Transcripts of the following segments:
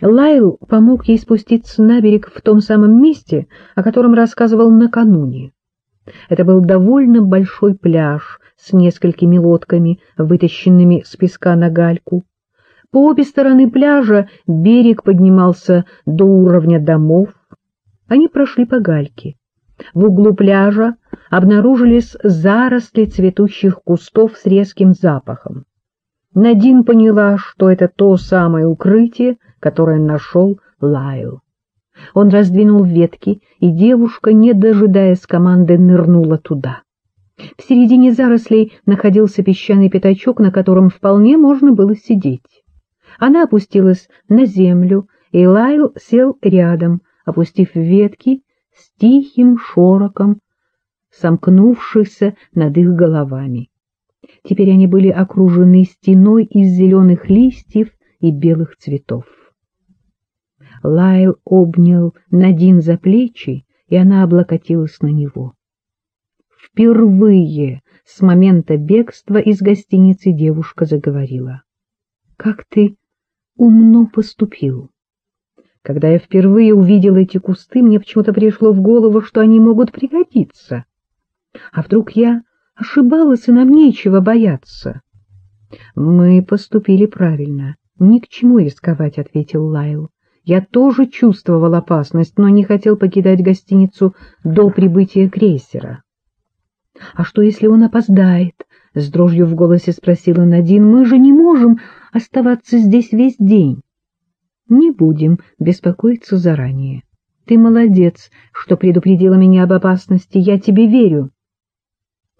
Лайл помог ей спуститься на берег в том самом месте, о котором рассказывал накануне. Это был довольно большой пляж с несколькими лодками, вытащенными с песка на гальку. По обе стороны пляжа берег поднимался до уровня домов. Они прошли по гальке. В углу пляжа обнаружились заросли цветущих кустов с резким запахом. Надин поняла, что это то самое укрытие, которое нашел Лайл. Он раздвинул ветки, и девушка, не дожидаясь команды, нырнула туда. В середине зарослей находился песчаный пятачок, на котором вполне можно было сидеть. Она опустилась на землю, и Лайл сел рядом, опустив ветки с тихим шороком, сомкнувшихся над их головами. Теперь они были окружены стеной из зеленых листьев и белых цветов. Лайл обнял Надин за плечи, и она облокотилась на него. Впервые с момента бегства из гостиницы девушка заговорила. — Как ты умно поступил. Когда я впервые увидел эти кусты, мне почему-то пришло в голову, что они могут пригодиться. А вдруг я ошибалась, и нам нечего бояться? — Мы поступили правильно. Ни к чему рисковать, — ответил Лайл. Я тоже чувствовал опасность, но не хотел покидать гостиницу до прибытия крейсера. — А что, если он опоздает? — с дрожью в голосе спросила Надин. — Мы же не можем оставаться здесь весь день. — Не будем беспокоиться заранее. Ты молодец, что предупредила меня об опасности. Я тебе верю.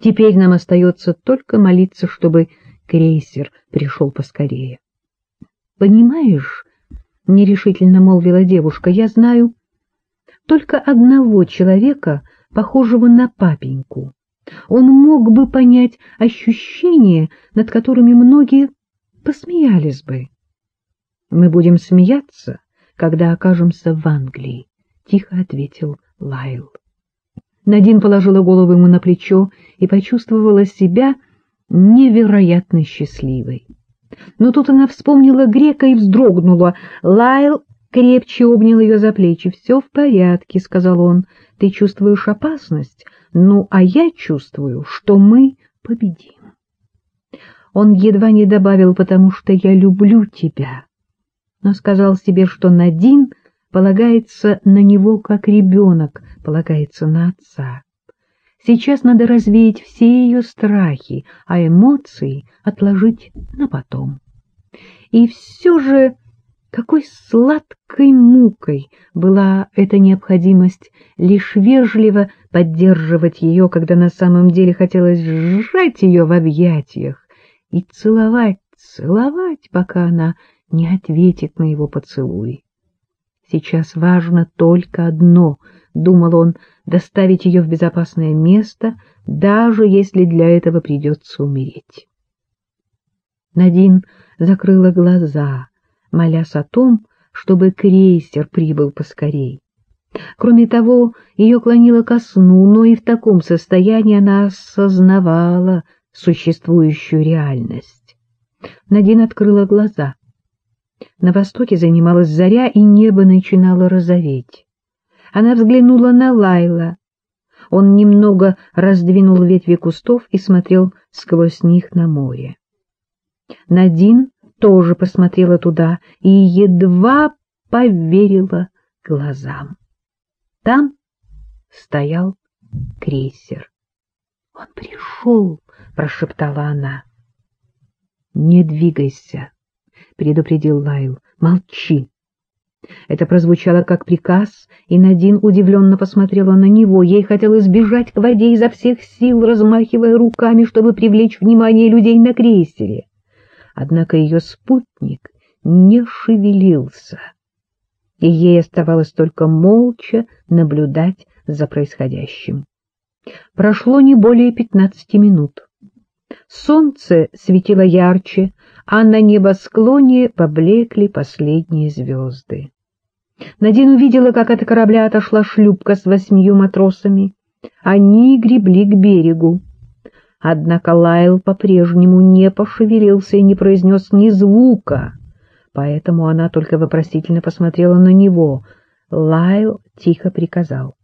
Теперь нам остается только молиться, чтобы крейсер пришел поскорее. — Понимаешь, — нерешительно молвила девушка, — я знаю только одного человека, похожего на папеньку. Он мог бы понять ощущения, над которыми многие посмеялись бы. — Мы будем смеяться, когда окажемся в Англии, — тихо ответил Лайл. Надин положила голову ему на плечо и почувствовала себя невероятно счастливой. Но тут она вспомнила грека и вздрогнула. Лайл крепче обнял ее за плечи. — Все в порядке, — сказал он. — Ты чувствуешь опасность? Ну, а я чувствую, что мы победим. Он едва не добавил, потому что я люблю тебя, но сказал себе, что Надин полагается на него, как ребенок полагается на отца. Сейчас надо развеять все ее страхи, а эмоции отложить на потом. И все же какой сладкой мукой была эта необходимость лишь вежливо поддерживать ее, когда на самом деле хотелось сжать ее в объятиях и целовать, целовать, пока она не ответит на его поцелуй. Сейчас важно только одно, — думал он, — доставить ее в безопасное место, даже если для этого придется умереть. Надин закрыла глаза, молясь о том, чтобы крейсер прибыл поскорей. Кроме того, ее клонило ко сну, но и в таком состоянии она осознавала существующую реальность. Надин открыла глаза. На востоке занималась заря, и небо начинало розоветь. Она взглянула на Лайла. Он немного раздвинул ветви кустов и смотрел сквозь них на море. Надин тоже посмотрела туда и едва поверила глазам. Там стоял крейсер. — Он пришел, — прошептала она. — Не двигайся, — предупредил Лайл. — Молчи. Это прозвучало как приказ, и Надин удивленно посмотрела на него. Ей хотелось бежать к воде изо всех сил, размахивая руками, чтобы привлечь внимание людей на крейсере. Однако ее спутник не шевелился, и ей оставалось только молча наблюдать за происходящим. Прошло не более пятнадцати минут. Солнце светило ярче, а на небосклоне поблекли последние звезды. Надин увидела, как от корабля отошла шлюпка с восьмью матросами. Они гребли к берегу. Однако Лайл по-прежнему не пошевелился и не произнес ни звука, поэтому она только вопросительно посмотрела на него. Лайл тихо приказал.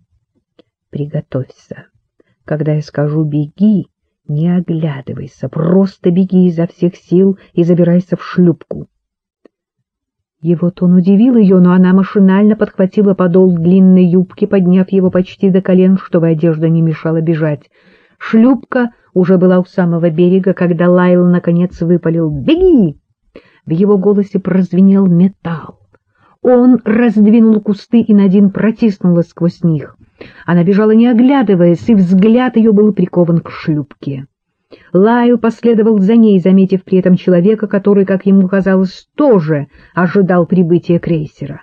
— Приготовься. Когда я скажу «беги», не оглядывайся, просто беги изо всех сил и забирайся в шлюпку. Его тон удивил ее, но она машинально подхватила подол длинной юбки, подняв его почти до колен, чтобы одежда не мешала бежать. Шлюпка уже была у самого берега, когда Лайл наконец выпалил «Беги!». В его голосе прозвенел металл. Он раздвинул кусты, и Надин протиснулась сквозь них. Она бежала, не оглядываясь, и взгляд ее был прикован к шлюпке. Лайл последовал за ней, заметив при этом человека, который, как ему казалось, тоже ожидал прибытия крейсера.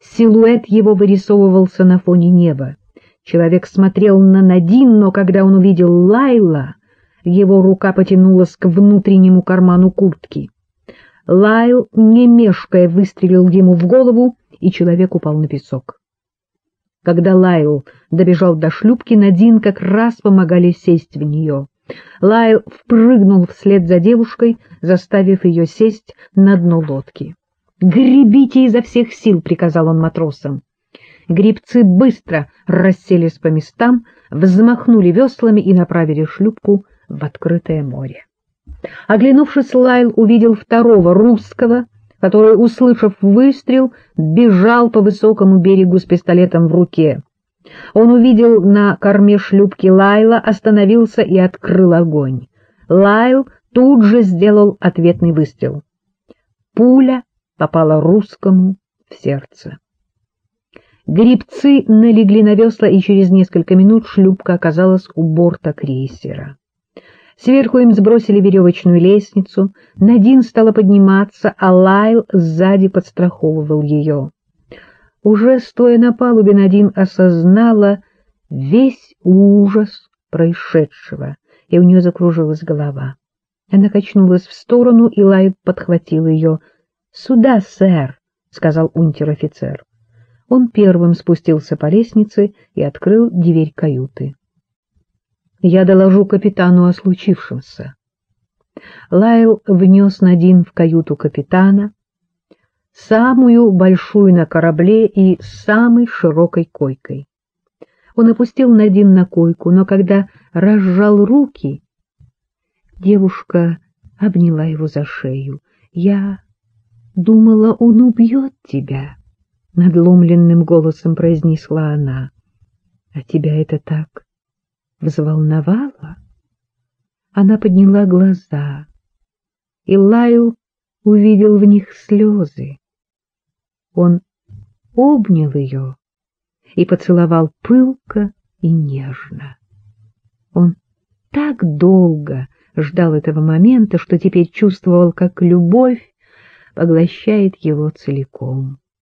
Силуэт его вырисовывался на фоне неба. Человек смотрел на Надин, но когда он увидел Лайла, его рука потянулась к внутреннему карману куртки. Лайл, не мешкая, выстрелил ему в голову, и человек упал на песок. Когда Лайл добежал до шлюпки, Надин как раз помогали сесть в нее. Лайл впрыгнул вслед за девушкой, заставив ее сесть на дно лодки. «Гребите изо всех сил!» — приказал он матросам. Грибцы быстро расселись по местам, взмахнули веслами и направили шлюпку в открытое море. Оглянувшись, Лайл увидел второго русского, который, услышав выстрел, бежал по высокому берегу с пистолетом в руке. Он увидел на корме шлюпки Лайла, остановился и открыл огонь. Лайл тут же сделал ответный выстрел. Пуля попала русскому в сердце. Грибцы налегли на весла, и через несколько минут шлюпка оказалась у борта крейсера. Сверху им сбросили веревочную лестницу, Надин стала подниматься, а Лайл сзади подстраховывал ее. Уже стоя на палубе, Надин осознала весь ужас происшедшего, и у нее закружилась голова. Она качнулась в сторону, и Лайл подхватил ее. — Сюда, сэр! — сказал унтер-офицер. Он первым спустился по лестнице и открыл дверь каюты. Я доложу капитану о случившемся. Лайл внес Надин в каюту капитана, самую большую на корабле и самой широкой койкой. Он опустил Надин на койку, но когда разжал руки, девушка обняла его за шею. «Я думала, он убьет тебя», — надломленным голосом произнесла она. «А тебя это так взволновала. Она подняла глаза, и Лайл увидел в них слезы. Он обнял ее и поцеловал пылко и нежно. Он так долго ждал этого момента, что теперь чувствовал, как любовь поглощает его целиком.